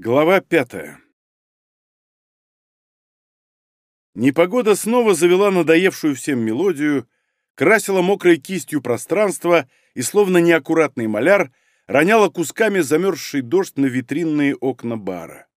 Глава пятая Непогода снова завела надоевшую всем мелодию, красила мокрой кистью пространство и, словно неаккуратный маляр, роняла кусками замерзший дождь на витринные окна бара.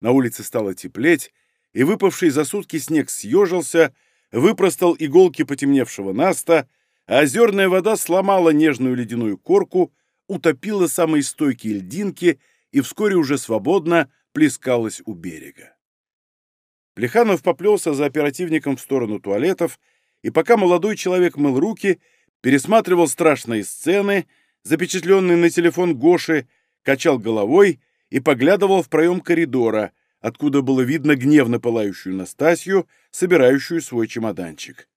На улице стало теплеть, и выпавший за сутки снег съежился, выпростал иголки потемневшего наста, а озерная вода сломала нежную ледяную корку, утопила самые стойкие льдинки — и вскоре уже свободно плескалась у берега. Плеханов поплелся за оперативником в сторону туалетов, и пока молодой человек мыл руки, пересматривал страшные сцены, запечатленные на телефон Гоши, качал головой и поглядывал в проем коридора, откуда было видно гневно пылающую Настасью, собирающую свой чемоданчик.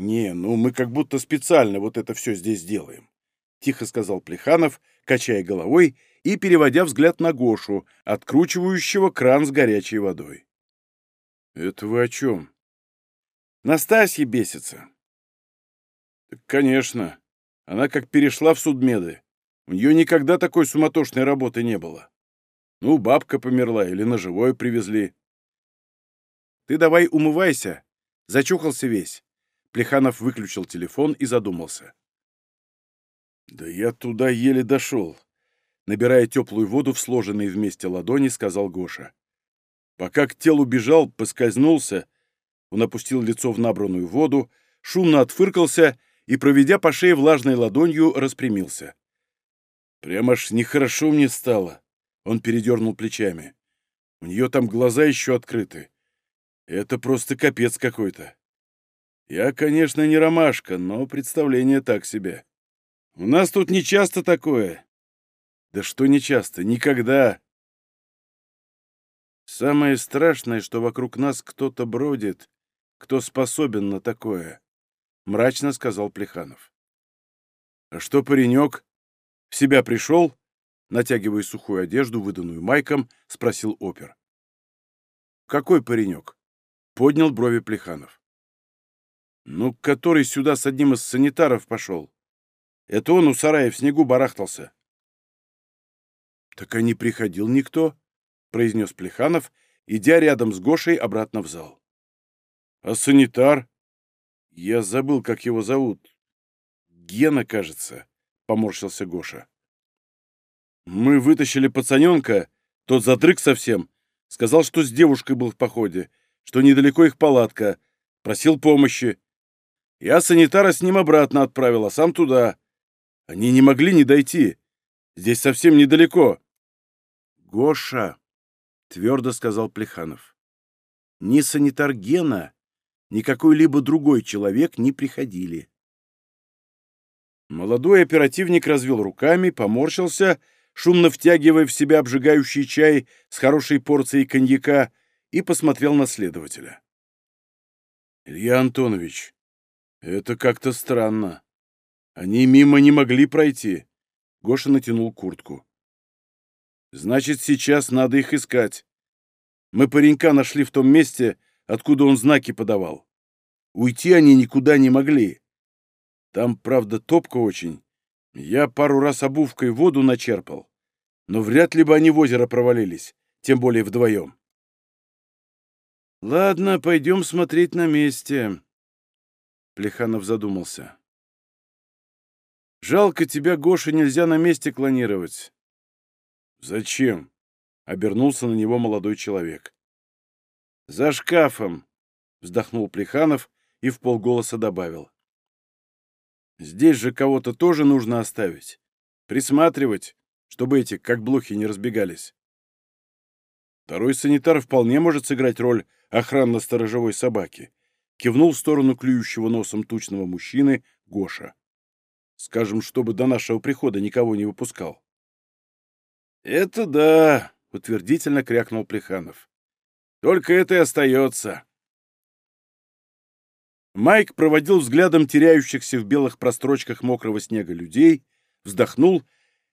«Не, ну мы как будто специально вот это все здесь делаем», — тихо сказал Плеханов, качая головой и переводя взгляд на Гошу, откручивающего кран с горячей водой. «Это вы о чем?» «Настасья бесится». «Так, конечно. Она как перешла в судмеды. У нее никогда такой суматошной работы не было. Ну, бабка померла или на живое привезли». «Ты давай умывайся». Зачухался весь. Плеханов выключил телефон и задумался. «Да я туда еле дошел набирая теплую воду в сложенные вместе ладони, сказал Гоша. Пока к телу бежал, поскользнулся, он опустил лицо в набранную воду, шумно отфыркался и, проведя по шее влажной ладонью, распрямился. Прямо аж нехорошо мне стало. Он передернул плечами. У нее там глаза еще открыты. Это просто капец какой-то. Я, конечно, не ромашка, но представление так себе. У нас тут не часто такое. Да что нечасто, никогда. Самое страшное, что вокруг нас кто-то бродит, кто способен на такое, — мрачно сказал Плеханов. А что паренек? В себя пришел? Натягивая сухую одежду, выданную Майком, спросил опер. «Какой паренек?» — поднял брови Плеханов. «Ну, который сюда с одним из санитаров пошел. Это он у сарая в снегу барахтался. «Так и не приходил никто», — произнес Плеханов, идя рядом с Гошей обратно в зал. «А санитар?» «Я забыл, как его зовут. Гена, кажется», — поморщился Гоша. «Мы вытащили пацаненка, тот задрыг совсем, сказал, что с девушкой был в походе, что недалеко их палатка, просил помощи. Я санитара с ним обратно отправил, а сам туда. Они не могли не дойти. Здесь совсем недалеко. «Гоша», — твердо сказал Плеханов, — «ни санитар Гена, ни какой-либо другой человек не приходили». Молодой оперативник развел руками, поморщился, шумно втягивая в себя обжигающий чай с хорошей порцией коньяка, и посмотрел на следователя. «Илья Антонович, это как-то странно. Они мимо не могли пройти». Гоша натянул куртку. Значит, сейчас надо их искать. Мы паренька нашли в том месте, откуда он знаки подавал. Уйти они никуда не могли. Там, правда, топка очень. Я пару раз обувкой воду начерпал. Но вряд ли бы они в озеро провалились, тем более вдвоем. Ладно, пойдем смотреть на месте. Плеханов задумался. Жалко тебя, Гоша, нельзя на месте клонировать. «Зачем?» — обернулся на него молодой человек. «За шкафом!» — вздохнул Плеханов и в полголоса добавил. «Здесь же кого-то тоже нужно оставить. Присматривать, чтобы эти, как блохи, не разбегались. Второй санитар вполне может сыграть роль охранно-сторожевой собаки», — кивнул в сторону клюющего носом тучного мужчины Гоша. «Скажем, чтобы до нашего прихода никого не выпускал». «Это да», — утвердительно крякнул Плеханов. «Только это и остается». Майк проводил взглядом теряющихся в белых прострочках мокрого снега людей, вздохнул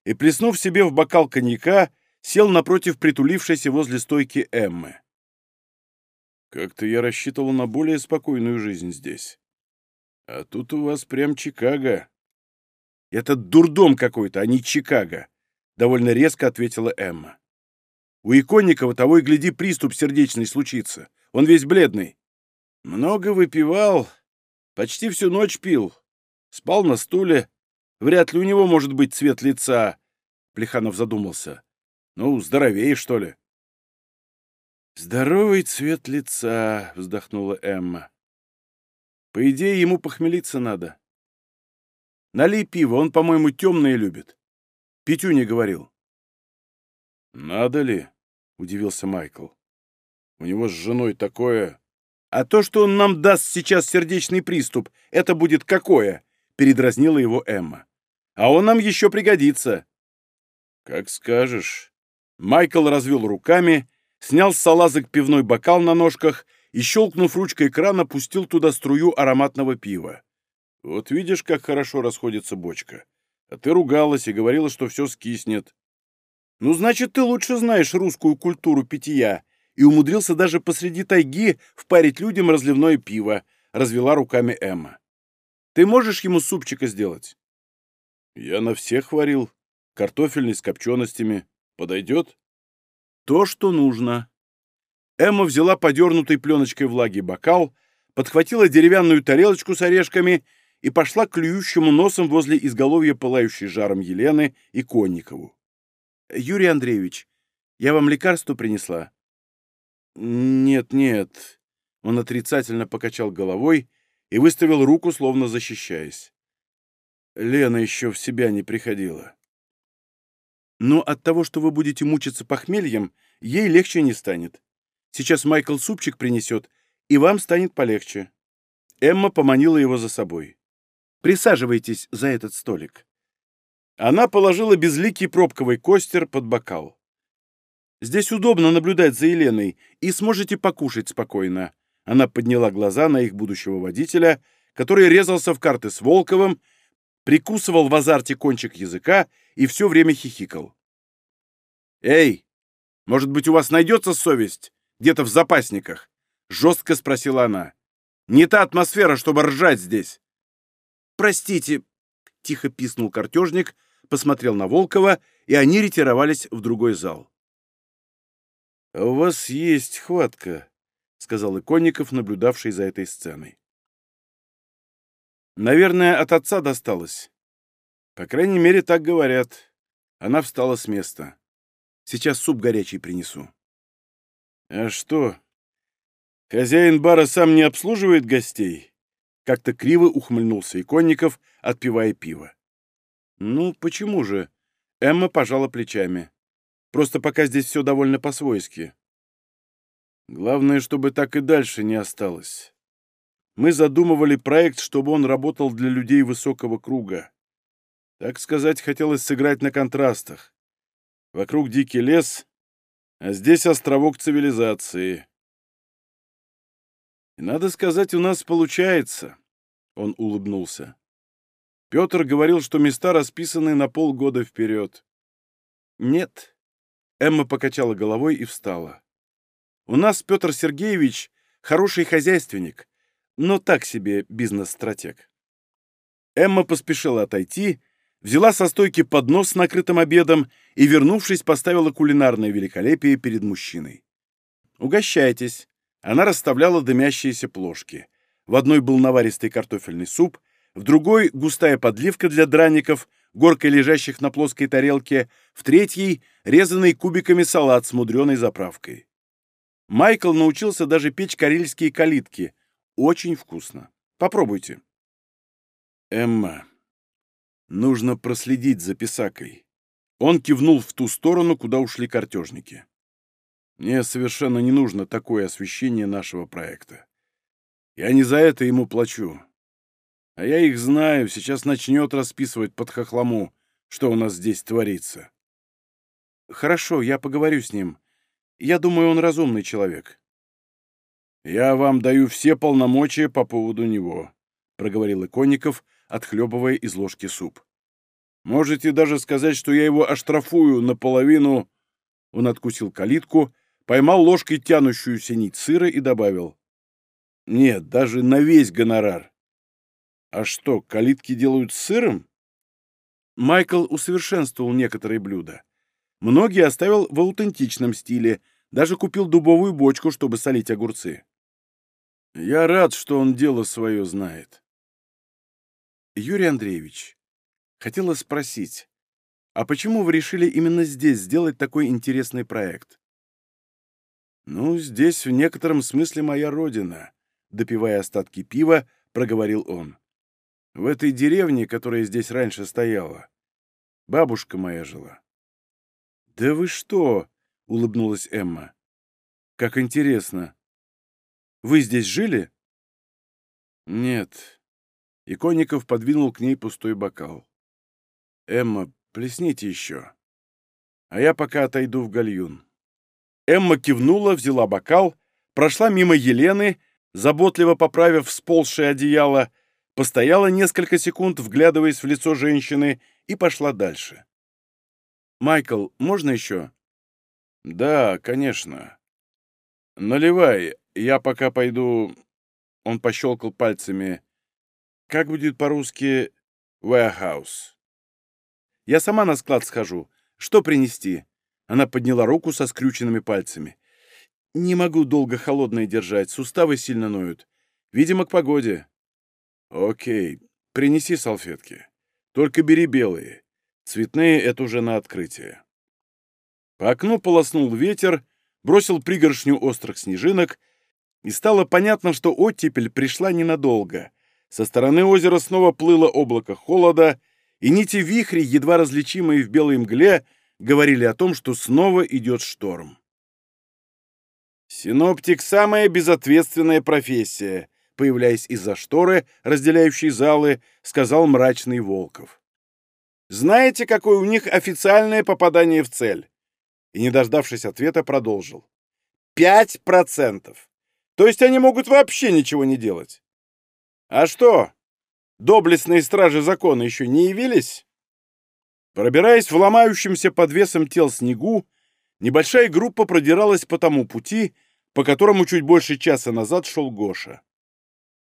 и, плеснув себе в бокал коньяка, сел напротив притулившейся возле стойки Эммы. «Как-то я рассчитывал на более спокойную жизнь здесь. А тут у вас прям Чикаго. Это дурдом какой-то, а не Чикаго», — довольно резко ответила Эмма. У Иконникова того и гляди приступ сердечный случится. Он весь бледный. Много выпивал, почти всю ночь пил. Спал на стуле. Вряд ли у него может быть цвет лица. Плеханов задумался. Ну, здоровее, что ли? «Здоровый цвет лица», — вздохнула Эмма. «По идее, ему похмелиться надо. Налей пиво, он, по-моему, темное любит. Петюня говорил». «Надо ли?» — удивился Майкл. «У него с женой такое...» «А то, что он нам даст сейчас сердечный приступ, это будет какое?» — передразнила его Эмма. «А он нам еще пригодится». «Как скажешь». Майкл развел руками снял с салазок пивной бокал на ножках и, щелкнув ручкой крана, пустил туда струю ароматного пива. «Вот видишь, как хорошо расходится бочка. А ты ругалась и говорила, что все скиснет». «Ну, значит, ты лучше знаешь русскую культуру питья и умудрился даже посреди тайги впарить людям разливное пиво», — развела руками Эмма. «Ты можешь ему супчика сделать?» «Я на всех варил. Картофельный с копченостями. Подойдет?» То, что нужно. Эмма взяла подернутый пленочкой влаги бокал, подхватила деревянную тарелочку с орешками и пошла клюющему носом возле изголовья пылающей жаром Елены и Конникову. «Юрий Андреевич, я вам лекарство принесла?» «Нет, нет», — он отрицательно покачал головой и выставил руку, словно защищаясь. Лена еще в себя не приходила. Но от того, что вы будете мучиться похмельем, ей легче не станет. Сейчас Майкл супчик принесет, и вам станет полегче». Эмма поманила его за собой. «Присаживайтесь за этот столик». Она положила безликий пробковый костер под бокал. «Здесь удобно наблюдать за Еленой, и сможете покушать спокойно». Она подняла глаза на их будущего водителя, который резался в карты с Волковым, прикусывал в азарте кончик языка и все время хихикал. «Эй, может быть, у вас найдется совесть? Где-то в запасниках?» — жестко спросила она. «Не та атмосфера, чтобы ржать здесь». «Простите», — тихо писнул картежник, посмотрел на Волкова, и они ретировались в другой зал. «А «У вас есть хватка», — сказал Иконников, наблюдавший за этой сценой. «Наверное, от отца досталось. По крайней мере, так говорят. Она встала с места. Сейчас суп горячий принесу. А что? Хозяин бара сам не обслуживает гостей? Как-то криво ухмыльнулся Иконников, отпивая пиво. Ну, почему же? Эмма пожала плечами. Просто пока здесь все довольно по-свойски. Главное, чтобы так и дальше не осталось. Мы задумывали проект, чтобы он работал для людей высокого круга. Так сказать, хотелось сыграть на контрастах. Вокруг дикий лес, а здесь островок цивилизации. Надо сказать, у нас получается. Он улыбнулся. Петр говорил, что места расписаны на полгода вперед. Нет. Эмма покачала головой и встала. У нас Петр Сергеевич хороший хозяйственник, но так себе бизнес-стратег. Эмма поспешила отойти, взяла со стойки поднос с накрытым обедом и, вернувшись, поставила кулинарное великолепие перед мужчиной. «Угощайтесь!» Она расставляла дымящиеся плошки. В одной был наваристый картофельный суп, в другой — густая подливка для драников, горкой лежащих на плоской тарелке, в третьей — резанный кубиками салат с мудреной заправкой. Майкл научился даже печь карельские калитки. Очень вкусно. Попробуйте. Эмма, Нужно проследить за Писакой. Он кивнул в ту сторону, куда ушли картежники. Мне совершенно не нужно такое освещение нашего проекта. Я не за это ему плачу. А я их знаю, сейчас начнет расписывать под хохлому, что у нас здесь творится. Хорошо, я поговорю с ним. Я думаю, он разумный человек. Я вам даю все полномочия по поводу него, проговорил Иконников, отхлебывая из ложки суп. «Можете даже сказать, что я его оштрафую наполовину...» Он откусил калитку, поймал ложкой тянущуюся нить сыра и добавил. «Нет, даже на весь гонорар». «А что, калитки делают с сыром?» Майкл усовершенствовал некоторые блюда. многие оставил в аутентичном стиле, даже купил дубовую бочку, чтобы солить огурцы. Я рад, что он дело свое знает. Юрий Андреевич, хотела спросить, а почему вы решили именно здесь сделать такой интересный проект? Ну, здесь в некотором смысле моя родина, допивая остатки пива, проговорил он. В этой деревне, которая здесь раньше стояла, бабушка моя жила. Да вы что? улыбнулась Эмма. Как интересно. Вы здесь жили? Нет. Иконников подвинул к ней пустой бокал. Эмма, плесните еще. А я пока отойду в гальюн. Эмма кивнула, взяла бокал, прошла мимо Елены, заботливо поправив сползшее одеяло, постояла несколько секунд, вглядываясь в лицо женщины, и пошла дальше. «Майкл, можно еще?» «Да, конечно. Наливай, я пока пойду...» Он пощелкал пальцами. «Как будет по-русски «warehouse»?» «Я сама на склад схожу. Что принести?» Она подняла руку со скрюченными пальцами. «Не могу долго холодное держать, суставы сильно ноют. Видимо, к погоде». «Окей, принеси салфетки. Только бери белые. Цветные — это уже на открытие». По окну полоснул ветер, бросил пригоршню острых снежинок, и стало понятно, что оттепель пришла ненадолго. Со стороны озера снова плыло облако холода, и нити вихри, едва различимые в белой мгле, говорили о том, что снова идет шторм. Синоптик — самая безответственная профессия, появляясь из-за шторы, разделяющей залы, сказал мрачный Волков. Знаете, какое у них официальное попадание в цель? И, не дождавшись ответа, продолжил. Пять процентов. То есть они могут вообще ничего не делать. А что, доблестные стражи закона еще не явились? Пробираясь в ломающемся под весом тел снегу, небольшая группа продиралась по тому пути, по которому чуть больше часа назад шел Гоша.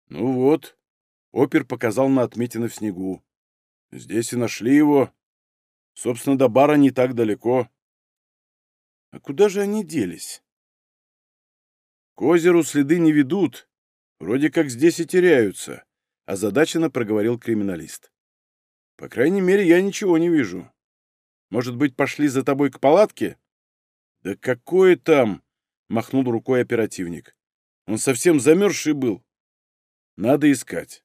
«Ну вот», — опер показал на отметины в снегу. «Здесь и нашли его. Собственно, до бара не так далеко». «А куда же они делись?» «К озеру следы не ведут. Вроде как здесь и теряются», — озадаченно проговорил криминалист. По крайней мере, я ничего не вижу. Может быть, пошли за тобой к палатке? Да какое там? Махнул рукой оперативник. Он совсем замерзший был. Надо искать.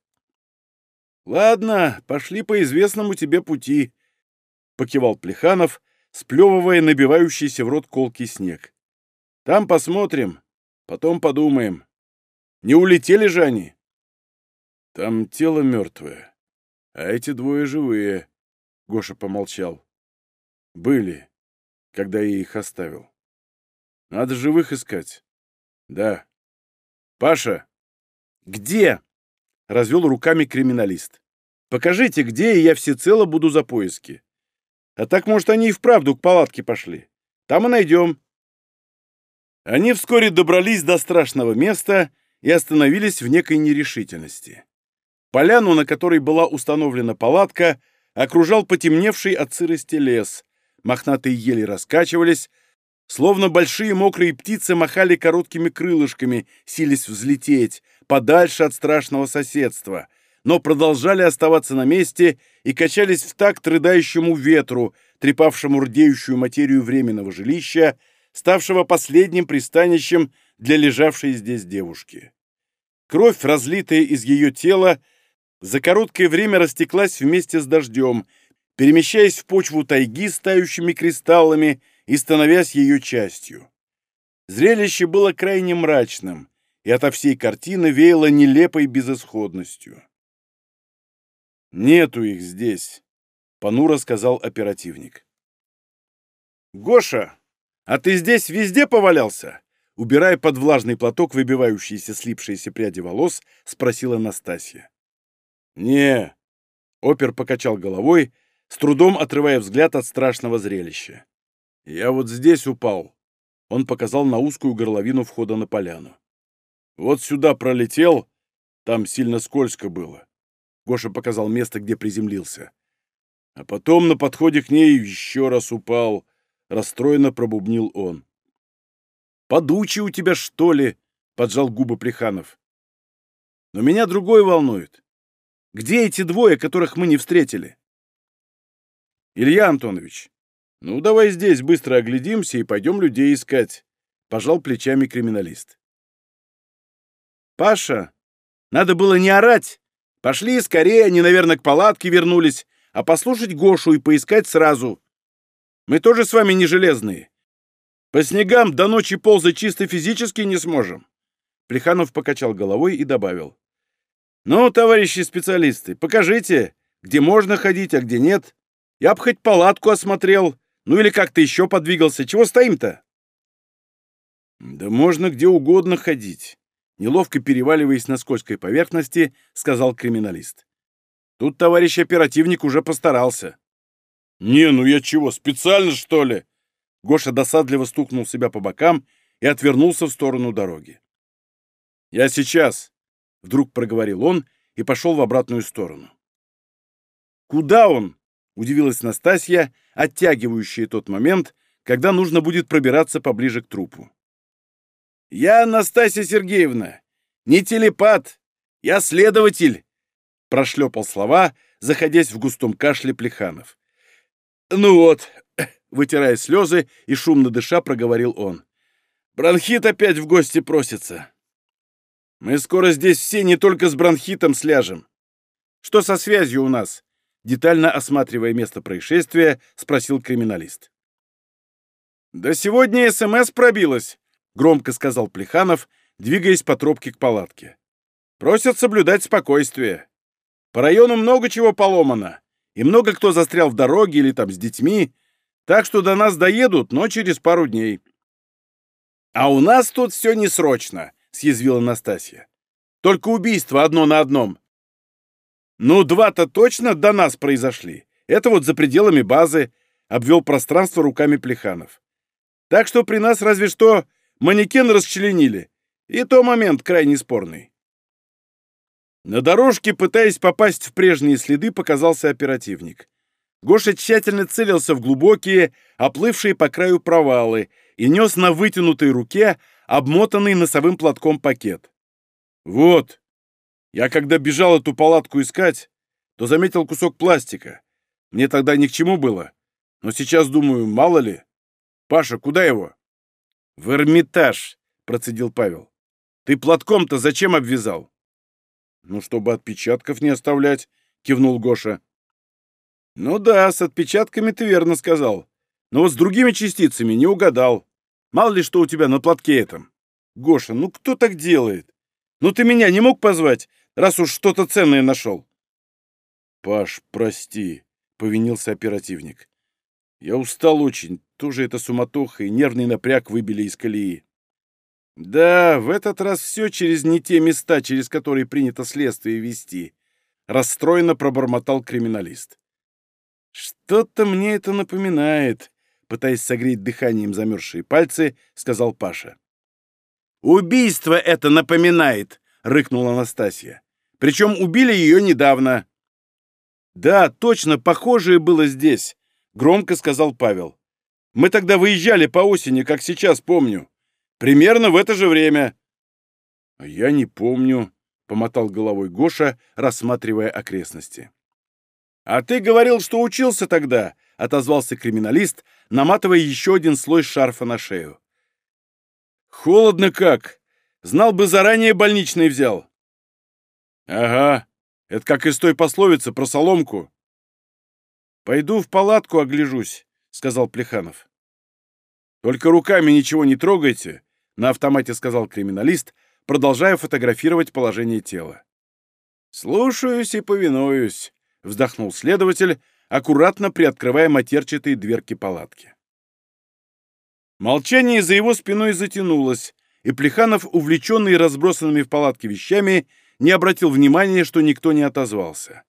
Ладно, пошли по известному тебе пути, покивал Плеханов, сплевывая набивающийся в рот колкий снег. Там посмотрим, потом подумаем. Не улетели же они? Там тело мертвое. А эти двое живые, — Гоша помолчал. Были, когда я их оставил. Надо живых искать. Да. Паша! Где? — развел руками криминалист. Покажите, где, и я всецело буду за поиски. А так, может, они и вправду к палатке пошли. Там и найдем. Они вскоре добрались до страшного места и остановились в некой нерешительности. Поляну, на которой была установлена палатка, окружал потемневший от сырости лес. Мохнатые ели раскачивались, словно большие мокрые птицы махали короткими крылышками, сились взлететь, подальше от страшного соседства, но продолжали оставаться на месте и качались в такт рыдающему ветру, трепавшему рдеющую материю временного жилища, ставшего последним пристанищем для лежавшей здесь девушки. Кровь, разлитая из ее тела, за короткое время растеклась вместе с дождем, перемещаясь в почву тайги с тающими кристаллами и становясь ее частью. Зрелище было крайне мрачным, и ото всей картины веяло нелепой безысходностью. «Нету их здесь», — понуро сказал оперативник. «Гоша, а ты здесь везде повалялся?» Убирая под влажный платок выбивающиеся слипшиеся пряди волос, спросила Настасья. «Не». Опер покачал головой, с трудом отрывая взгляд от страшного зрелища. «Я вот здесь упал». Он показал на узкую горловину входа на поляну. «Вот сюда пролетел, там сильно скользко было». Гоша показал место, где приземлился. А потом на подходе к ней еще раз упал. расстроенно пробубнил он. «Подучи у тебя, что ли?» — поджал губы Плеханов. «Но меня другое волнует. Где эти двое, которых мы не встретили?» «Илья Антонович, ну давай здесь быстро оглядимся и пойдем людей искать», — пожал плечами криминалист. «Паша, надо было не орать. Пошли скорее, они, наверное, к палатке вернулись, а послушать Гошу и поискать сразу. Мы тоже с вами не железные. По снегам до ночи ползать чисто физически не сможем. Плеханов покачал головой и добавил. Ну, товарищи специалисты, покажите, где можно ходить, а где нет. Я бы хоть палатку осмотрел, ну или как-то еще подвигался. Чего стоим-то? Да можно где угодно ходить. Неловко переваливаясь на скользкой поверхности, сказал криминалист. Тут товарищ оперативник уже постарался. «Не, ну я чего, специально, что ли?» Гоша досадливо стукнул себя по бокам и отвернулся в сторону дороги. «Я сейчас», — вдруг проговорил он и пошел в обратную сторону. «Куда он?» — удивилась Настасья, оттягивающая тот момент, когда нужно будет пробираться поближе к трупу. «Я, Настасья Сергеевна, не телепат, я следователь», — прошлепал слова, заходясь в густом кашле Плеханов. «Ну вот», — вытирая слезы и шумно дыша, проговорил он. «Бронхит опять в гости просится. Мы скоро здесь все не только с бронхитом сляжем. Что со связью у нас?» Детально осматривая место происшествия, спросил криминалист. «Да сегодня СМС пробилась», — громко сказал Плеханов, двигаясь по тропке к палатке. «Просят соблюдать спокойствие. По району много чего поломано и много кто застрял в дороге или там с детьми, так что до нас доедут, но через пару дней. «А у нас тут все не срочно», — съязвила Настасья. «Только убийство одно на одном». «Ну, два-то точно до нас произошли. Это вот за пределами базы», — обвел пространство руками Плеханов. «Так что при нас разве что манекен расчленили. И то момент крайне спорный». На дорожке, пытаясь попасть в прежние следы, показался оперативник. Гоша тщательно целился в глубокие, оплывшие по краю провалы и нес на вытянутой руке обмотанный носовым платком пакет. «Вот, я когда бежал эту палатку искать, то заметил кусок пластика. Мне тогда ни к чему было. Но сейчас думаю, мало ли. Паша, куда его?» «В Эрмитаж», — процедил Павел. «Ты платком-то зачем обвязал?» «Ну, чтобы отпечатков не оставлять», — кивнул Гоша. «Ну да, с отпечатками ты верно сказал. Но вот с другими частицами не угадал. Мало ли что у тебя на платке этом. Гоша, ну кто так делает? Ну ты меня не мог позвать, раз уж что-то ценное нашел?» «Паш, прости», — повинился оперативник. «Я устал очень. Тоже эта суматоха и нервный напряг выбили из колеи. Да, в этот раз все через не те места, через которые принято следствие вести. Расстроенно пробормотал криминалист. Что-то мне это напоминает, пытаясь согреть дыханием замерзшие пальцы, сказал Паша. «Убийство это напоминает!» — рыкнула Анастасия. «Причем убили ее недавно». «Да, точно, похожее было здесь», — громко сказал Павел. «Мы тогда выезжали по осени, как сейчас помню. Примерно в это же время». «А «Я не помню», — помотал головой Гоша, рассматривая окрестности. «А ты говорил, что учился тогда», — отозвался криминалист, наматывая еще один слой шарфа на шею. «Холодно как! Знал бы, заранее больничный взял». «Ага, это как из той пословицы про соломку». «Пойду в палатку огляжусь», — сказал Плеханов. «Только руками ничего не трогайте, на автомате сказал криминалист, продолжая фотографировать положение тела. «Слушаюсь и повинуюсь», — вздохнул следователь, аккуратно приоткрывая матерчатые дверки палатки. Молчание за его спиной затянулось, и Плеханов, увлеченный разбросанными в палатке вещами, не обратил внимания, что никто не отозвался.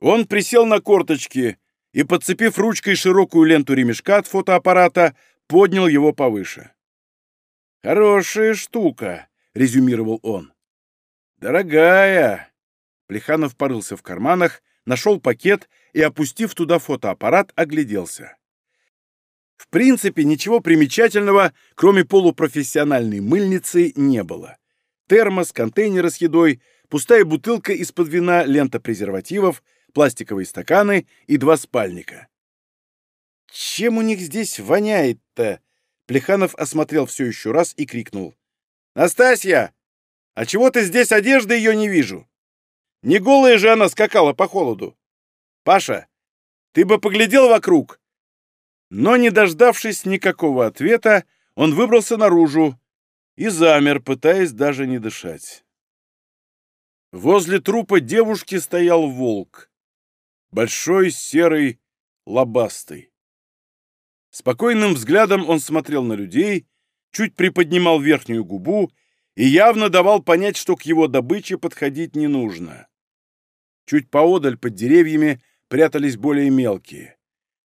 Он присел на корточки и, подцепив ручкой широкую ленту ремешка от фотоаппарата, поднял его повыше. «Хорошая штука», — резюмировал он. «Дорогая». Плеханов порылся в карманах, нашел пакет и, опустив туда фотоаппарат, огляделся. В принципе, ничего примечательного, кроме полупрофессиональной мыльницы, не было. Термос, контейнеры с едой, пустая бутылка из-под вина, лента презервативов, пластиковые стаканы и два спальника. «Чем у них здесь воняет-то?» Плеханов осмотрел все еще раз и крикнул. «Настасья! А чего ты здесь одежды ее не вижу? Не голая же она скакала по холоду. Паша, ты бы поглядел вокруг!» Но, не дождавшись никакого ответа, он выбрался наружу и замер, пытаясь даже не дышать. Возле трупа девушки стоял волк. Большой, серый, лобастый. Спокойным взглядом он смотрел на людей, чуть приподнимал верхнюю губу и явно давал понять, что к его добыче подходить не нужно. Чуть поодаль под деревьями прятались более мелкие.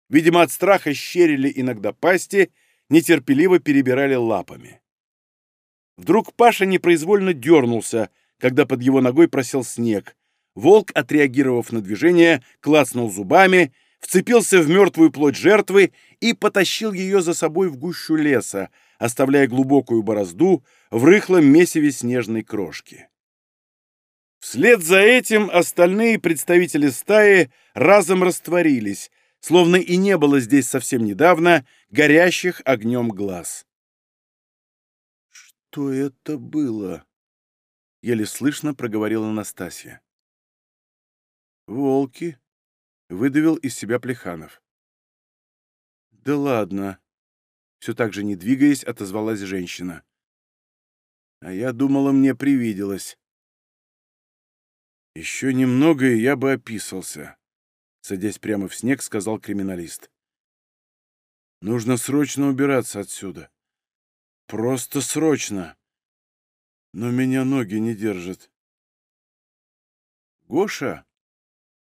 Видимо, от страха щерили иногда пасти, нетерпеливо перебирали лапами. Вдруг Паша непроизвольно дернулся, когда под его ногой просел снег. Волк, отреагировав на движение, клацнул зубами — вцепился в мертвую плоть жертвы и потащил ее за собой в гущу леса, оставляя глубокую борозду в рыхлом месиве снежной крошки. Вслед за этим остальные представители стаи разом растворились, словно и не было здесь совсем недавно горящих огнем глаз. «Что это было?» — еле слышно проговорила Настасья. «Волки», выдавил из себя Плеханов. «Да ладно!» Все так же не двигаясь, отозвалась женщина. «А я думала, мне привиделось». «Еще немного, и я бы описался», — садясь прямо в снег, сказал криминалист. «Нужно срочно убираться отсюда. Просто срочно. Но меня ноги не держат». «Гоша?»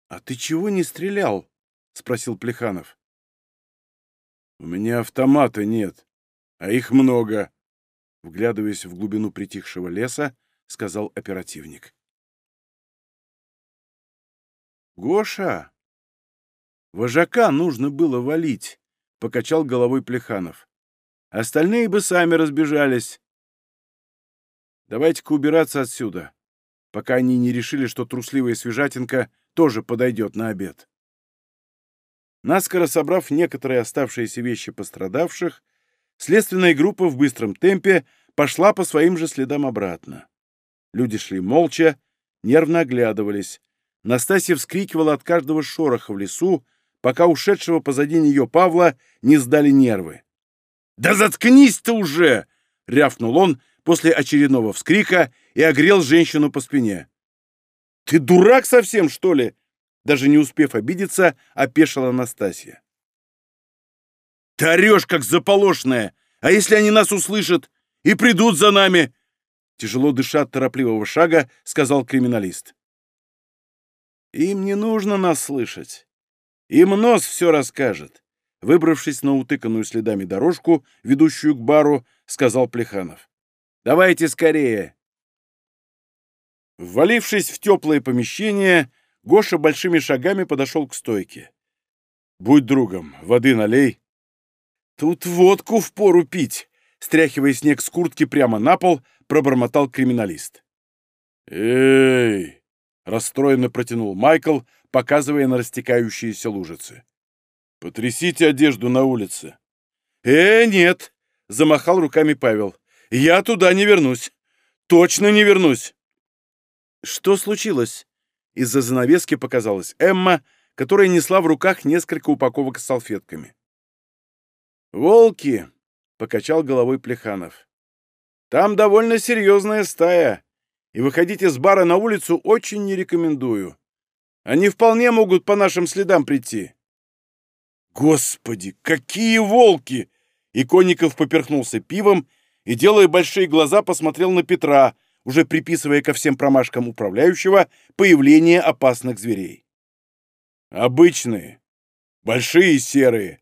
«А ты чего не стрелял?» — спросил Плеханов. «У меня автомата нет, а их много», — вглядываясь в глубину притихшего леса, сказал оперативник. «Гоша, вожака нужно было валить», — покачал головой Плеханов. «Остальные бы сами разбежались. Давайте-ка убираться отсюда, пока они не решили, что трусливая свежатинка тоже подойдет на обед. Наскоро собрав некоторые оставшиеся вещи пострадавших, следственная группа в быстром темпе пошла по своим же следам обратно. Люди шли молча, нервно оглядывались. Настасья вскрикивала от каждого шороха в лесу, пока ушедшего позади нее Павла не сдали нервы. «Да заткнись ты уже!» — рявкнул он после очередного вскрика и огрел женщину по спине. «Ты дурак совсем, что ли?» Даже не успев обидеться, опешила Настасья. «Ты орешь, как заполошная! А если они нас услышат и придут за нами?» Тяжело дыша от торопливого шага, сказал криминалист. «Им не нужно нас слышать. Им нос все расскажет», выбравшись на утыканную следами дорожку, ведущую к бару, сказал Плеханов. «Давайте скорее!» Ввалившись в теплое помещение, Гоша большими шагами подошел к стойке. «Будь другом, воды налей». «Тут водку впору пить!» Стряхивая снег с куртки прямо на пол, пробормотал криминалист. «Эй!» — расстроенно протянул Майкл, показывая на растекающиеся лужицы. «Потрясите одежду на улице». «Э, нет!» — замахал руками Павел. «Я туда не вернусь. Точно не вернусь!» «Что случилось?» Из-за занавески показалась Эмма, которая несла в руках несколько упаковок с салфетками. «Волки!» — покачал головой Плеханов. «Там довольно серьезная стая, и выходить из бара на улицу очень не рекомендую. Они вполне могут по нашим следам прийти». «Господи, какие волки!» Иконников поперхнулся пивом и, делая большие глаза, посмотрел на Петра — уже приписывая ко всем промашкам управляющего появление опасных зверей. «Обычные. Большие серые.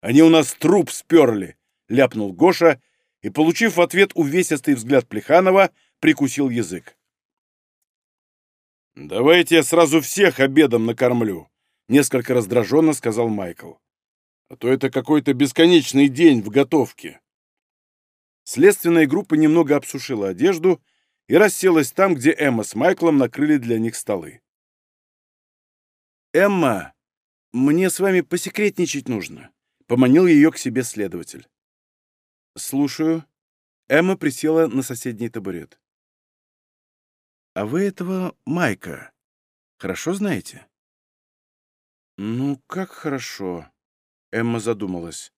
Они у нас труп сперли», — ляпнул Гоша и, получив в ответ увесистый взгляд Плеханова, прикусил язык. «Давайте я сразу всех обедом накормлю», — несколько раздраженно сказал Майкл. А то это какой-то бесконечный день в готовке. Следственная группа немного обсушила одежду и расселась там, где Эмма с Майклом накрыли для них столы. «Эмма, мне с вами посекретничать нужно», — поманил ее к себе следователь. «Слушаю». Эмма присела на соседний табурет. «А вы этого Майка хорошо знаете?» «Ну, как хорошо?» Эмма задумалась.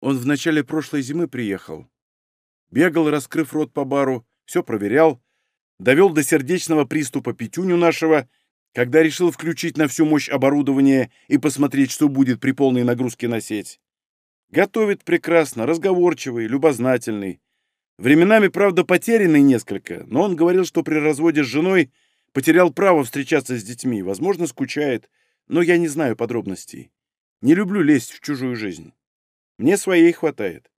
«Он в начале прошлой зимы приехал. Бегал, раскрыв рот по бару, все проверял, довел до сердечного приступа Петюню нашего, когда решил включить на всю мощь оборудование и посмотреть, что будет при полной нагрузке на сеть. Готовит прекрасно, разговорчивый, любознательный. Временами, правда, потерянный несколько, но он говорил, что при разводе с женой потерял право встречаться с детьми, возможно, скучает, но я не знаю подробностей. Не люблю лезть в чужую жизнь. Мне своей хватает.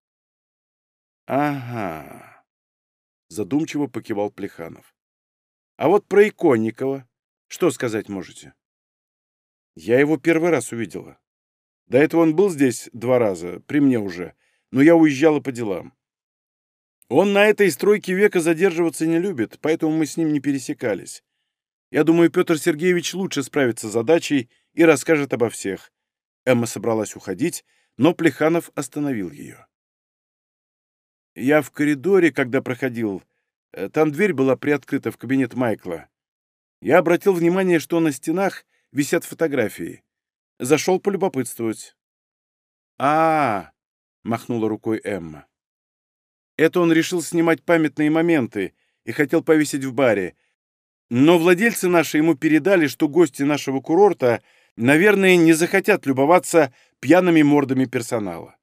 Ага. Задумчиво покивал Плеханов. А вот про Иконникова что сказать можете? Я его первый раз увидела. До этого он был здесь два раза, при мне уже, но я уезжала по делам. Он на этой стройке века задерживаться не любит, поэтому мы с ним не пересекались. Я думаю, Петр Сергеевич лучше справится с задачей и расскажет обо всех. Эмма собралась уходить, но Плеханов остановил ее. Я в коридоре, когда проходил, э, там дверь была приоткрыта в кабинет Майкла. Я обратил внимание, что на стенах висят фотографии. Зашел полюбопытствовать. а, махнула рукой Эмма. Это он решил снимать памятные моменты и хотел повесить в баре. Но владельцы наши ему передали, что гости нашего курорта, наверное, не захотят любоваться пьяными мордами персонала.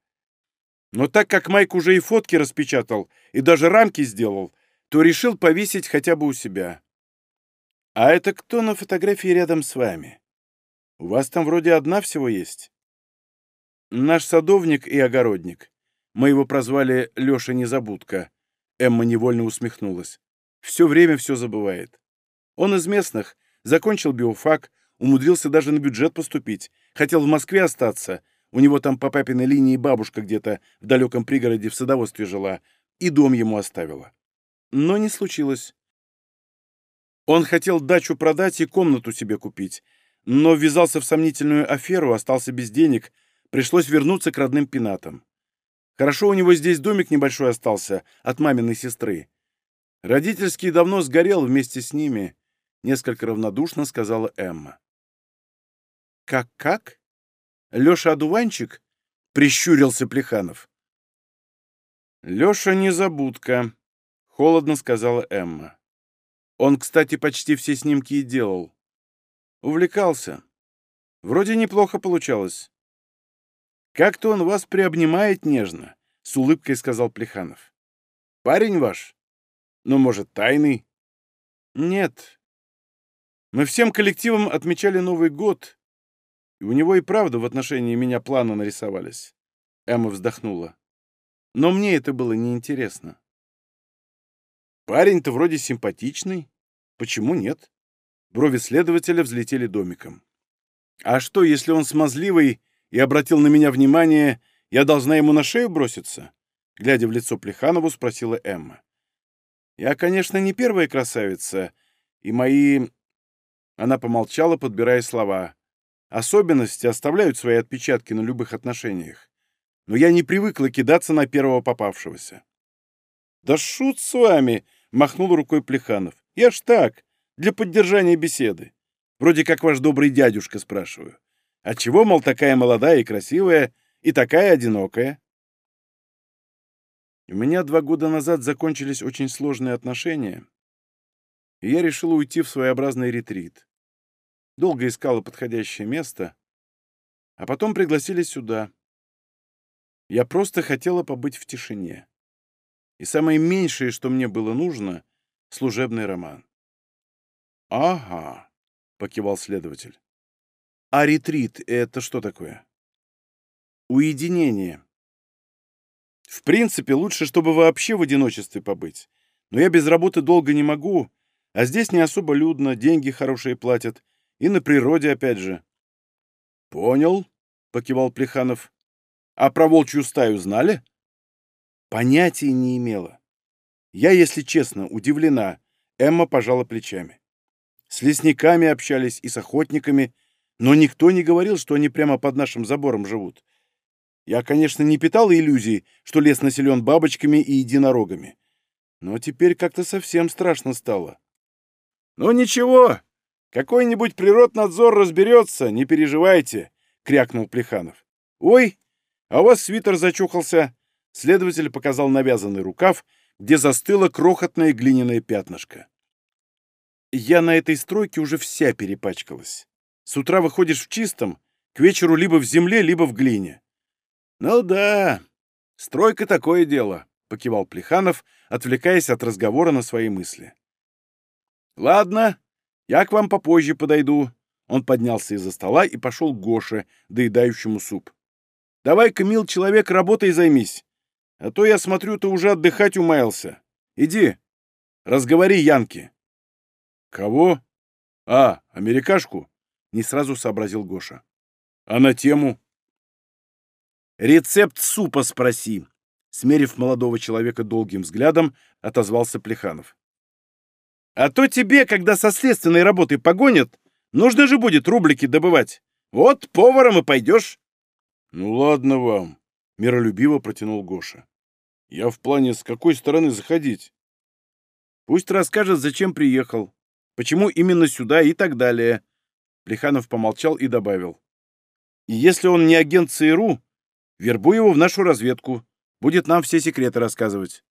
Но так как Майк уже и фотки распечатал, и даже рамки сделал, то решил повесить хотя бы у себя. А это кто на фотографии рядом с вами? У вас там вроде одна всего есть. Наш садовник и огородник. Мы его прозвали Леша Незабудка. Эмма невольно усмехнулась. Все время все забывает. Он из местных, закончил биофак, умудрился даже на бюджет поступить. Хотел в Москве остаться. У него там по папиной линии бабушка где-то в далеком пригороде в садоводстве жила. И дом ему оставила. Но не случилось. Он хотел дачу продать и комнату себе купить, но ввязался в сомнительную аферу, остался без денег, пришлось вернуться к родным пенатам. Хорошо у него здесь домик небольшой остался от маминой сестры. Родительский давно сгорел вместе с ними, несколько равнодушно сказала Эмма. «Как-как? Леша одуванчик?» — прищурился Плеханов. «Леша незабудка», — холодно сказала Эмма. Он, кстати, почти все снимки и делал. Увлекался. Вроде неплохо получалось. «Как-то он вас приобнимает нежно», — с улыбкой сказал Плеханов. «Парень ваш? Ну, может, тайный?» «Нет. Мы всем коллективом отмечали Новый год, и у него и правда в отношении меня планы нарисовались». Эмма вздохнула. «Но мне это было неинтересно». «Парень-то вроде симпатичный. Почему нет?» Брови следователя взлетели домиком. «А что, если он смазливый и обратил на меня внимание, я должна ему на шею броситься?» Глядя в лицо Плеханову, спросила Эмма. «Я, конечно, не первая красавица, и мои...» Она помолчала, подбирая слова. «Особенности оставляют свои отпечатки на любых отношениях. Но я не привыкла кидаться на первого попавшегося». «Да шут с вами!» — махнул рукой Плеханов. «Я ж так, для поддержания беседы. Вроде как ваш добрый дядюшка, спрашиваю. Отчего, мол, такая молодая и красивая, и такая одинокая? У меня два года назад закончились очень сложные отношения, и я решил уйти в своеобразный ретрит. Долго искала подходящее место, а потом пригласили сюда. Я просто хотела побыть в тишине. И самое меньшее, что мне было нужно — служебный роман. «Ага», — покивал следователь. А ретрит — это что такое? Уединение. В принципе, лучше, чтобы вообще в одиночестве побыть. Но я без работы долго не могу, а здесь не особо людно, деньги хорошие платят. И на природе, опять же. Понял, — покивал Плеханов. А про волчью стаю знали? Понятия не имела. Я, если честно, удивлена. Эмма пожала плечами. С лесниками общались и с охотниками, но никто не говорил, что они прямо под нашим забором живут. Я, конечно, не питал иллюзий, что лес населен бабочками и единорогами. Но теперь как-то совсем страшно стало. «Ну ничего, какой-нибудь природнадзор разберется, не переживайте», — крякнул Плеханов. «Ой, а у вас свитер зачухался!» Следователь показал навязанный рукав, где застыло крохотное глиняное пятнышко. Я на этой стройке уже вся перепачкалась. С утра выходишь в чистом, к вечеру либо в земле, либо в глине. «Ну да, стройка такое дело», — покивал Плеханов, отвлекаясь от разговора на свои мысли. «Ладно, я к вам попозже подойду». Он поднялся из-за стола и пошел к Гоше, доедающему суп. «Давай-ка, мил человек, работой займись. А то я смотрю, ты уже отдыхать умаялся. Иди, разговори Янки». «Кого? А, америкашку?» — не сразу сообразил Гоша. «А на тему?» «Рецепт супа спроси», — смерив молодого человека долгим взглядом, отозвался Плеханов. А то тебе, когда со следственной работой погонят, нужно же будет рублики добывать. Вот поваром и пойдешь. Ну ладно вам, миролюбиво протянул Гоша. Я в плане, с какой стороны заходить? Пусть расскажет, зачем приехал, почему именно сюда и так далее. Плеханов помолчал и добавил. И если он не агент ЦРУ, вербуй его в нашу разведку. Будет нам все секреты рассказывать.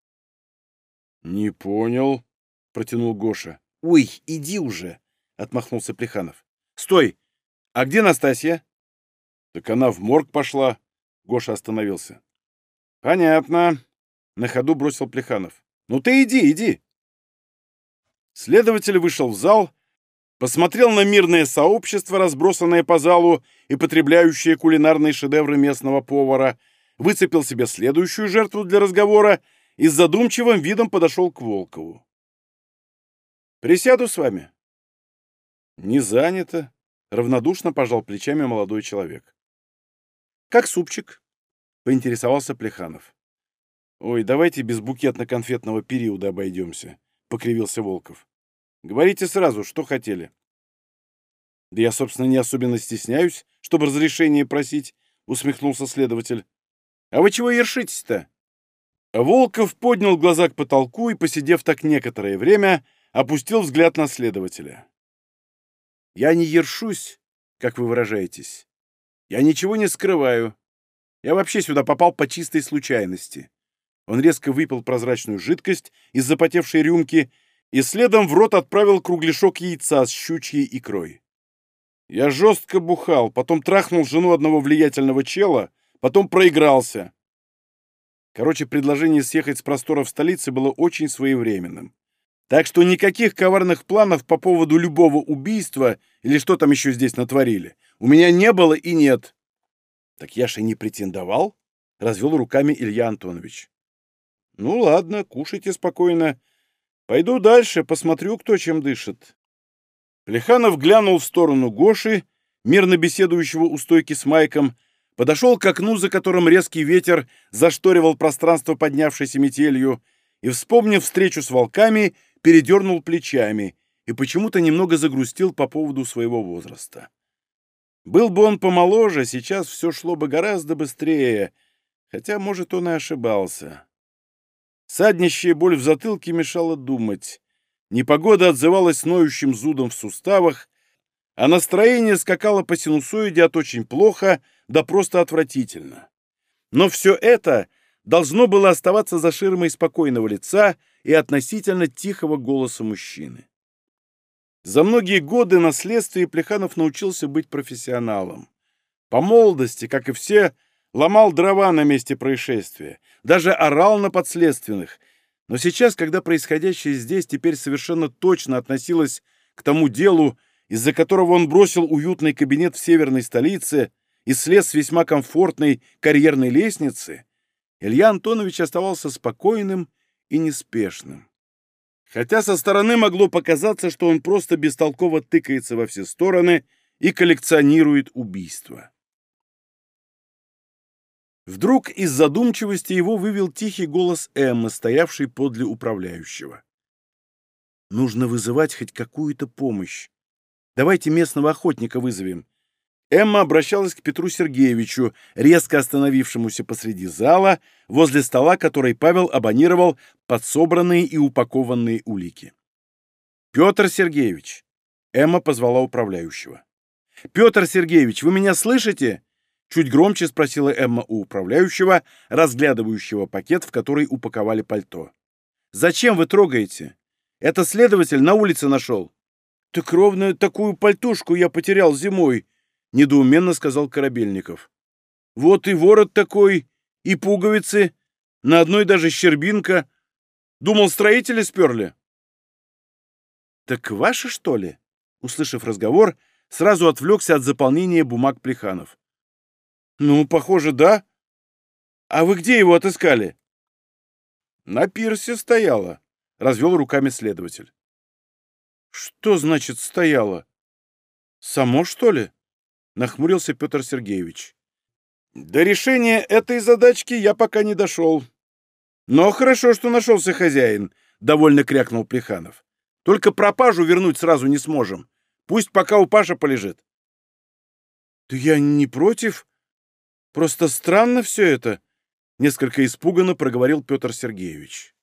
Не понял, — протянул Гоша. «Ой, иди уже!» — отмахнулся Плеханов. «Стой! А где Настасья?» «Так она в морг пошла». Гоша остановился. «Понятно», — на ходу бросил Плеханов. «Ну ты иди, иди!» Следователь вышел в зал, посмотрел на мирное сообщество, разбросанное по залу и потребляющее кулинарные шедевры местного повара, выцепил себе следующую жертву для разговора и с задумчивым видом подошел к Волкову. Присяду с вами. Не занято. Равнодушно пожал плечами молодой человек. Как супчик? Поинтересовался Плеханов. Ой, давайте без букетно-конфетного периода обойдемся, покривился Волков. Говорите сразу, что хотели. Да я, собственно, не особенно стесняюсь, чтобы разрешение просить, усмехнулся следователь. А вы чего ершитесь-то? Волков поднял глаза к потолку и, посидев так некоторое время, опустил взгляд на следователя. «Я не ершусь, как вы выражаетесь. Я ничего не скрываю. Я вообще сюда попал по чистой случайности». Он резко выпил прозрачную жидкость из запотевшей рюмки и следом в рот отправил кругляшок яйца с щучьей икрой. Я жестко бухал, потом трахнул жену одного влиятельного чела, потом проигрался. Короче, предложение съехать с просторов столицы было очень своевременным. Так что никаких коварных планов по поводу любого убийства или что там еще здесь натворили у меня не было и нет. Так я же не претендовал, развел руками Илья Антонович. Ну ладно, кушайте спокойно. Пойду дальше, посмотрю, кто чем дышит. Плеханов глянул в сторону Гоши, мирно беседующего у стойки с Майком, подошел к окну, за которым резкий ветер зашторивал пространство поднявшейся метелью, и, вспомнив встречу с волками, передернул плечами и почему-то немного загрустил по поводу своего возраста. Был бы он помоложе, сейчас все шло бы гораздо быстрее, хотя, может, он и ошибался. Саднищая боль в затылке мешала думать. Непогода отзывалась ноющим зудом в суставах, а настроение скакало по синусоиде от очень плохо до просто отвратительно. Но все это должно было оставаться за ширмой спокойного лица и относительно тихого голоса мужчины. За многие годы на следствии Плеханов научился быть профессионалом. По молодости, как и все, ломал дрова на месте происшествия, даже орал на подследственных. Но сейчас, когда происходящее здесь теперь совершенно точно относилось к тому делу, из-за которого он бросил уютный кабинет в северной столице и слез с весьма комфортной карьерной лестницы, Илья Антонович оставался спокойным и неспешным. Хотя со стороны могло показаться, что он просто бестолково тыкается во все стороны и коллекционирует убийства. Вдруг из задумчивости его вывел тихий голос Эммы, стоявшей подле управляющего. «Нужно вызывать хоть какую-то помощь. Давайте местного охотника вызовем». Эмма обращалась к Петру Сергеевичу, резко остановившемуся посреди зала, возле стола, который Павел абонировал под собранные и упакованные улики. «Петр Сергеевич!» Эмма позвала управляющего. «Петр Сергеевич, вы меня слышите?» Чуть громче спросила Эмма у управляющего, разглядывающего пакет, в который упаковали пальто. «Зачем вы трогаете? Это следователь на улице нашел». «Так ровно такую пальтушку я потерял зимой», — недоуменно сказал Корабельников. «Вот и ворот такой, и пуговицы, на одной даже щербинка. Думал, строители сперли». «Так ваши, что ли?» Услышав разговор, сразу отвлекся от заполнения бумаг Плеханов. «Ну, похоже, да. А вы где его отыскали?» «На пирсе стояла», — развел руками следователь. «Что значит «стояла»? Само, что ли?» — нахмурился Петр Сергеевич. «До решения этой задачки я пока не дошел. Но хорошо, что нашелся хозяин», — довольно крякнул Плеханов. «Только пропажу вернуть сразу не сможем. Пусть пока у Паша полежит». «Да я не против», Просто странно все это, — несколько испуганно проговорил Петр Сергеевич.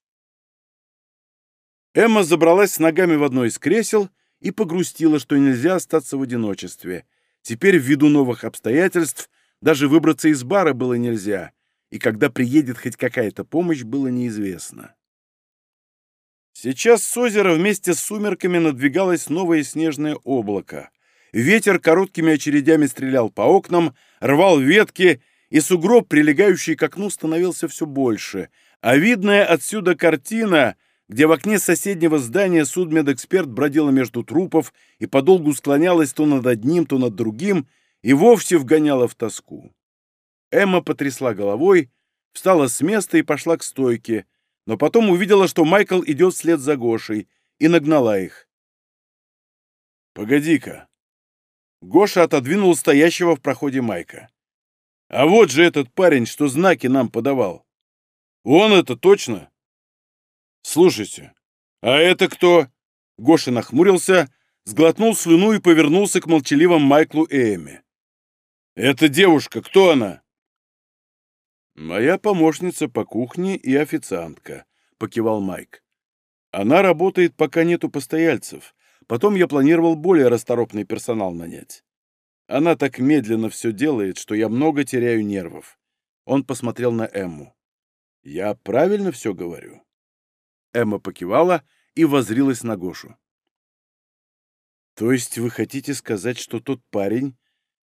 Эмма забралась с ногами в одно из кресел и погрустила, что нельзя остаться в одиночестве. Теперь, ввиду новых обстоятельств, даже выбраться из бара было нельзя, и когда приедет хоть какая-то помощь, было неизвестно. Сейчас с озера вместе с сумерками надвигалось новое снежное облако. Ветер короткими очередями стрелял по окнам, рвал ветки, и сугроб, прилегающий к окну, становился все больше, а видная отсюда картина, где в окне соседнего здания судмедэксперт бродила между трупов и подолгу склонялась то над одним, то над другим, и вовсе вгоняла в тоску. Эмма потрясла головой, встала с места и пошла к стойке, но потом увидела, что Майкл идет вслед за Гошей, и нагнала их. «Погоди-ка!» Гоша отодвинул стоящего в проходе Майка. «А вот же этот парень, что знаки нам подавал. Он это точно?» «Слушайте, а это кто?» Гоша нахмурился, сглотнул слюну и повернулся к молчаливому Майклу и Эми. «Это девушка, кто она?» «Моя помощница по кухне и официантка», — покивал Майк. «Она работает, пока нету постояльцев. Потом я планировал более расторопный персонал нанять. Она так медленно все делает, что я много теряю нервов. Он посмотрел на Эмму. Я правильно все говорю? Эмма покивала и возрилась на Гошу. То есть вы хотите сказать, что тот парень,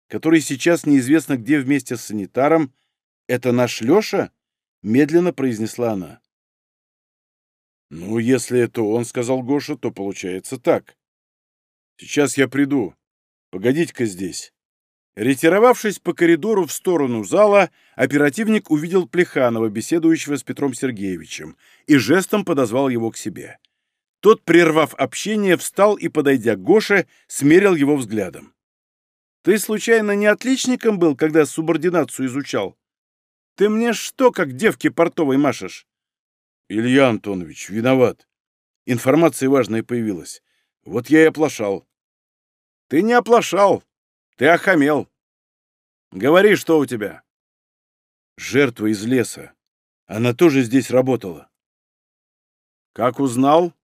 который сейчас неизвестно где вместе с санитаром, это наш Леша? Медленно произнесла она. «Ну, если это он, — сказал Гоша, — то получается так. Сейчас я приду. Погодите-ка здесь. Ретировавшись по коридору в сторону зала, оперативник увидел Плеханова, беседующего с Петром Сергеевичем, и жестом подозвал его к себе. Тот, прервав общение, встал и, подойдя к Гоше, смерил его взглядом. «Ты, случайно, не отличником был, когда субординацию изучал? Ты мне что, как девки портовой машешь?» «Илья Антонович, виноват. Информация важная появилась. Вот я и оплошал. Ты не оплошал. Ты охамел. Говори, что у тебя. Жертва из леса. Она тоже здесь работала. Как узнал?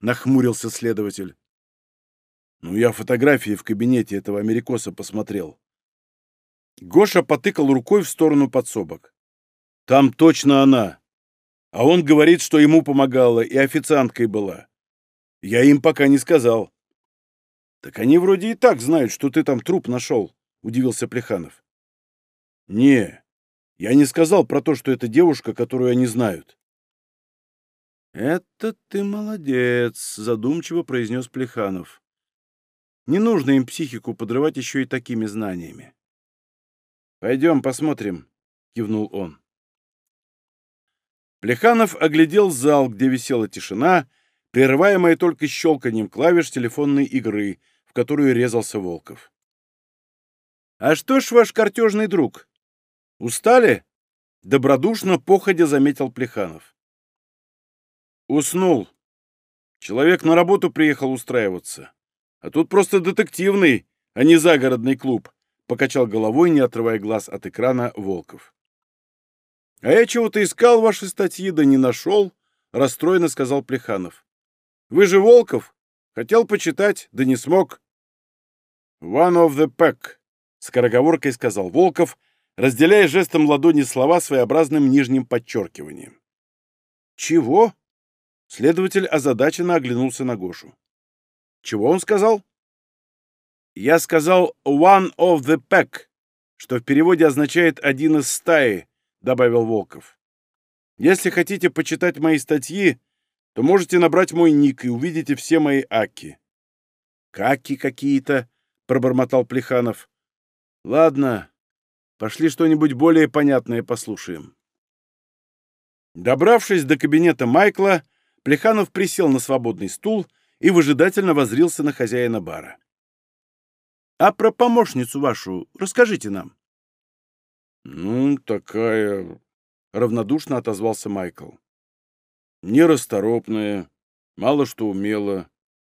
Нахмурился следователь. Ну, я фотографии в кабинете этого америкоса посмотрел. Гоша потыкал рукой в сторону подсобок. Там точно она. А он говорит, что ему помогала и официанткой была. Я им пока не сказал. Так они вроде и так знают, что ты там труп нашел, удивился Плеханов. Не, я не сказал про то, что это девушка, которую они знают. «Это ты молодец», — задумчиво произнес Плеханов. «Не нужно им психику подрывать еще и такими знаниями». «Пойдем посмотрим», — кивнул он. Плеханов оглядел зал, где висела тишина, прерываемая только щелканием клавиш телефонной игры, в которую резался Волков. «А что ж ваш картежный друг? Устали?» Добродушно походя заметил Плеханов. Уснул. Человек на работу приехал устраиваться. А тут просто детективный, а не загородный клуб, покачал головой, не отрывая глаз от экрана Волков. А я чего-то искал ваши статьи, да не нашел, расстроенно сказал Плеханов. Вы же Волков? Хотел почитать, да не смог. One of the pack, скороговоркой сказал Волков, разделяя жестом ладони слова своеобразным нижним подчеркиванием. «Чего?» Следователь озадаченно оглянулся на Гошу. «Чего он сказал?» «Я сказал «one of the pack», что в переводе означает «один из стаи», — добавил Волков. «Если хотите почитать мои статьи, то можете набрать мой ник и увидите все мои аки». «Каки какие-то», — пробормотал Плеханов. «Ладно, пошли что-нибудь более понятное послушаем». Добравшись до кабинета Майкла, Плеханов присел на свободный стул и выжидательно возрился на хозяина бара. «А про помощницу вашу расскажите нам». «Ну, такая...» — равнодушно отозвался Майкл. «Нерасторопная, мало что умела,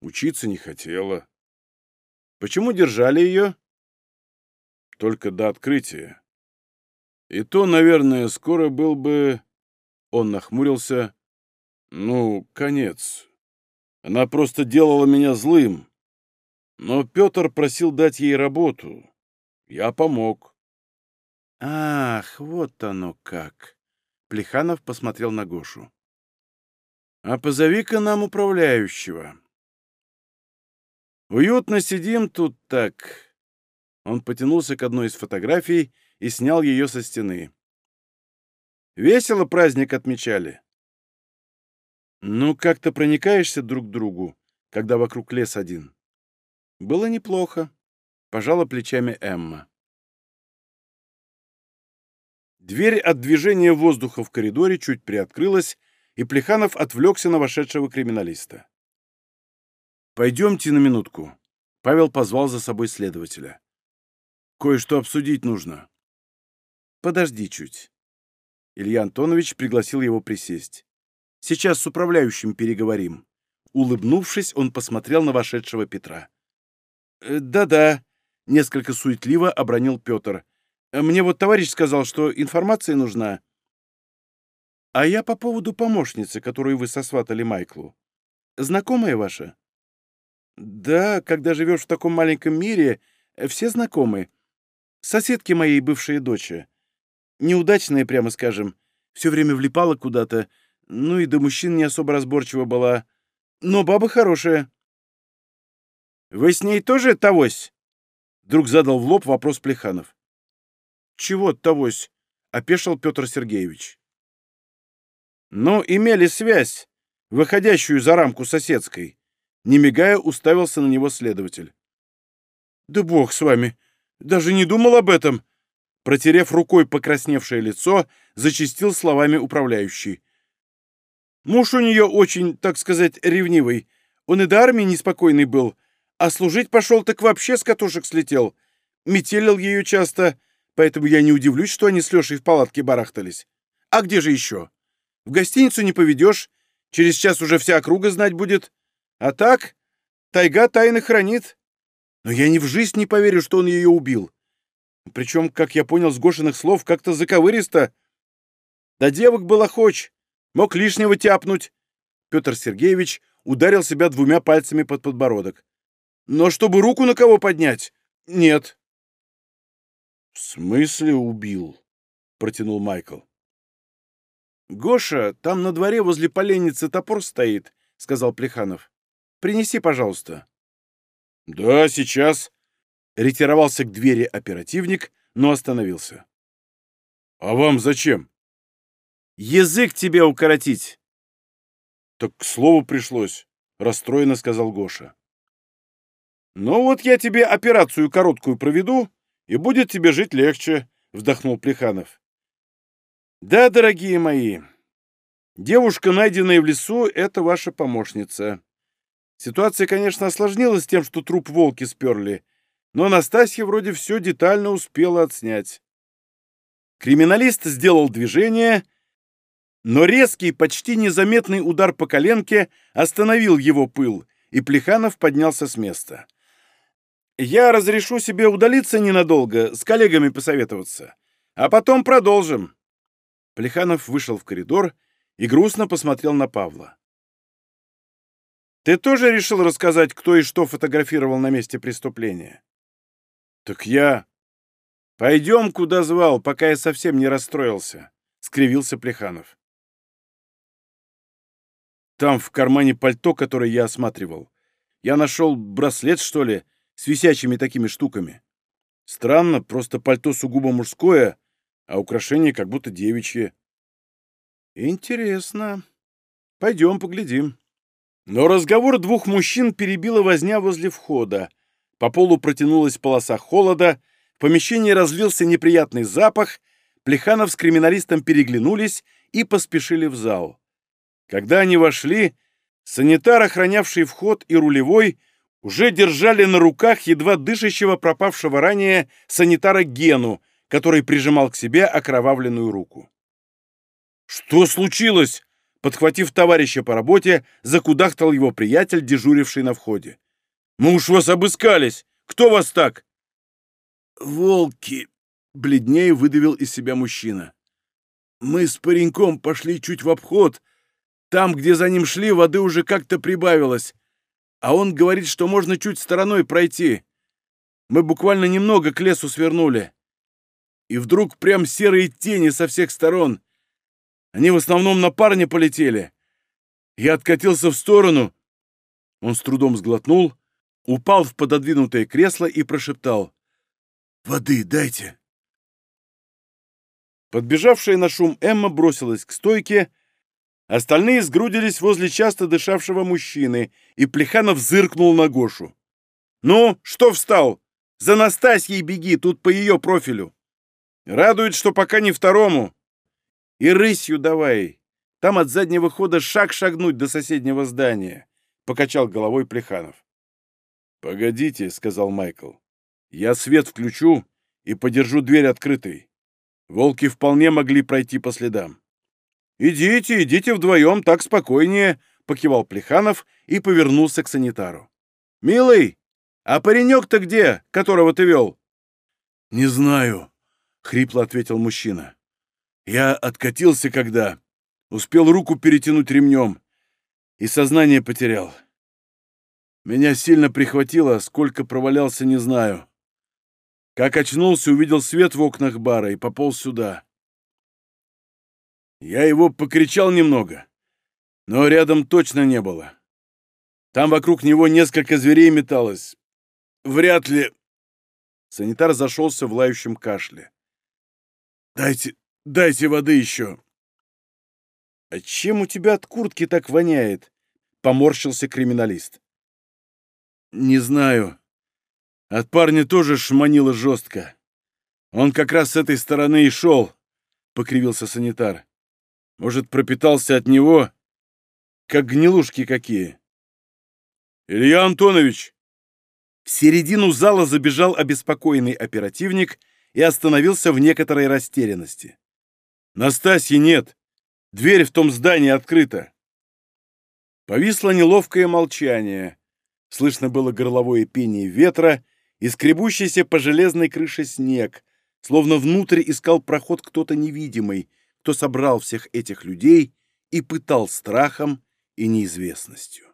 учиться не хотела». «Почему держали ее?» «Только до открытия. И то, наверное, скоро был бы...» Он нахмурился. «Ну, конец. Она просто делала меня злым. Но Петр просил дать ей работу. Я помог». «Ах, вот оно как!» Плеханов посмотрел на Гошу. «А позови-ка нам управляющего». «Уютно сидим тут так». Он потянулся к одной из фотографий и снял ее со стены. «Весело праздник отмечали?» Ну, как-то проникаешься друг к другу, когда вокруг лес один. Было неплохо. Пожала плечами Эмма. Дверь от движения воздуха в коридоре чуть приоткрылась, и Плеханов отвлекся на вошедшего криминалиста. «Пойдемте на минутку». Павел позвал за собой следователя. «Кое-что обсудить нужно». «Подожди чуть». Илья Антонович пригласил его присесть. Сейчас с управляющим переговорим». Улыбнувшись, он посмотрел на вошедшего Петра. «Э, «Да-да», — несколько суетливо обронил Петр. «Мне вот товарищ сказал, что информация нужна». «А я по поводу помощницы, которую вы сосватали Майклу. Знакомая ваша?» «Да, когда живешь в таком маленьком мире, все знакомы. Соседки моей бывшие дочери. Неудачная, прямо скажем. Все время влипала куда-то, ну и до мужчин не особо разборчива была. Но баба хорошая. «Вы с ней тоже тогось?» Вдруг задал в лоб вопрос Плеханов. «Чего тогось?» — опешил Петр Сергеевич. «Ну, имели связь, выходящую за рамку соседской». Не мигая, уставился на него следователь. «Да бог с вами! Даже не думал об этом!» Протерев рукой покрасневшее лицо, зачистил словами управляющий. Муж у нее очень, так сказать, ревнивый. Он и до армии неспокойный был, а служить пошел так вообще с катушек слетел. Метелил ее часто, поэтому я не удивлюсь, что они с Лешей в палатке барахтались. А где же еще? В гостиницу не поведешь, через час уже вся округа знать будет. А так, тайга тайны хранит. Но я ни в жизнь не поверю, что он ее убил. Причем, как я понял с Гошиных слов, как-то заковыристо. Да девок было хоч, Мог лишнего тяпнуть. Петр Сергеевич ударил себя двумя пальцами под подбородок. Но чтобы руку на кого поднять? Нет. В смысле убил? Протянул Майкл. Гоша, там на дворе возле поленницы топор стоит, сказал Плеханов. Принеси, пожалуйста. Да, сейчас. Ретировался к двери оперативник, но остановился. А вам зачем? Язык тебе укоротить!» «Так к слову пришлось», — расстроенно сказал Гоша. «Ну вот я тебе операцию короткую проведу, и будет тебе жить легче», — вздохнул Плеханов. «Да, дорогие мои, девушка, найденная в лесу, — это ваша помощница. Ситуация, конечно, осложнилась тем, что труп волки сперли, но Настасья вроде все детально успела отснять. Криминалист сделал движение, но резкий, почти незаметный удар по коленке остановил его пыл, и Плеханов поднялся с места. «Я разрешу себе удалиться ненадолго, с коллегами посоветоваться, а потом продолжим». Плеханов вышел в коридор и грустно посмотрел на Павла. «Ты тоже решил рассказать, кто и что фотографировал на месте преступления?» «Так я...» «Пойдем, куда звал, пока я совсем не расстроился», — скривился Плеханов. «Там, в кармане пальто, которое я осматривал, я нашел браслет, что ли, с висячими такими штуками. Странно, просто пальто сугубо мужское, а украшение как будто девичье». «Интересно. Пойдем поглядим». Но разговор двух мужчин перебила возня возле входа. По полу протянулась полоса холода, в помещении разлился неприятный запах, Плеханов с криминалистом переглянулись и поспешили в зал. Когда они вошли, санитар, охранявший вход, и рулевой уже держали на руках едва дышащего пропавшего ранее санитара Гену, который прижимал к себе окровавленную руку. «Что случилось?» Подхватив товарища по работе, закудахтал его приятель, дежуривший на входе. «Мы уж вас обыскались! Кто вас так?» «Волки!» — бледнее выдавил из себя мужчина. «Мы с пареньком пошли чуть в обход. Там, где за ним шли, воды уже как-то прибавилось. А он говорит, что можно чуть стороной пройти. Мы буквально немного к лесу свернули. И вдруг прям серые тени со всех сторон. Они в основном на парня полетели. Я откатился в сторону. Он с трудом сглотнул, упал в пододвинутое кресло и прошептал. «Воды дайте!» Подбежавшая на шум Эмма бросилась к стойке, остальные сгрудились возле часто дышавшего мужчины, и Плеханов зыркнул на Гошу. «Ну, что встал? За Настасьей беги, тут по ее профилю. Радует, что пока не второму. И рысью давай. Там от заднего хода шаг шагнуть до соседнего здания», — покачал головой Плеханов. «Погодите», — сказал Майкл. «Я свет включу и подержу дверь открытой. Волки вполне могли пройти по следам». «Идите, идите вдвоем, так спокойнее», — покивал Плеханов и повернулся к санитару. «Милый, а паренек-то где, которого ты вел?» «Не знаю», — хрипло ответил мужчина. Я откатился, когда успел руку перетянуть ремнем и сознание потерял. Меня сильно прихватило, сколько провалялся, не знаю. Как очнулся, увидел свет в окнах бара и пополз сюда. Я его покричал немного, но рядом точно не было. Там вокруг него несколько зверей металось. Вряд ли... Санитар зашелся в лающем кашле. «Дайте, Дайте воды еще!» «А чем у тебя от куртки так воняет?» — поморщился криминалист. «Не знаю. От парня тоже шманило жестко. Он как раз с этой стороны и шел», — покривился санитар. «Может, пропитался от него? Как гнилушки какие». «Илья Антонович!» В середину зала забежал обеспокоенный оперативник и остановился в некоторой растерянности. Настасьи нет. Дверь в том здании открыта. Повисло неловкое молчание. Слышно было горловое пение ветра и скребущийся по железной крыше снег, словно внутрь искал проход кто-то невидимый, кто собрал всех этих людей и пытал страхом и неизвестностью.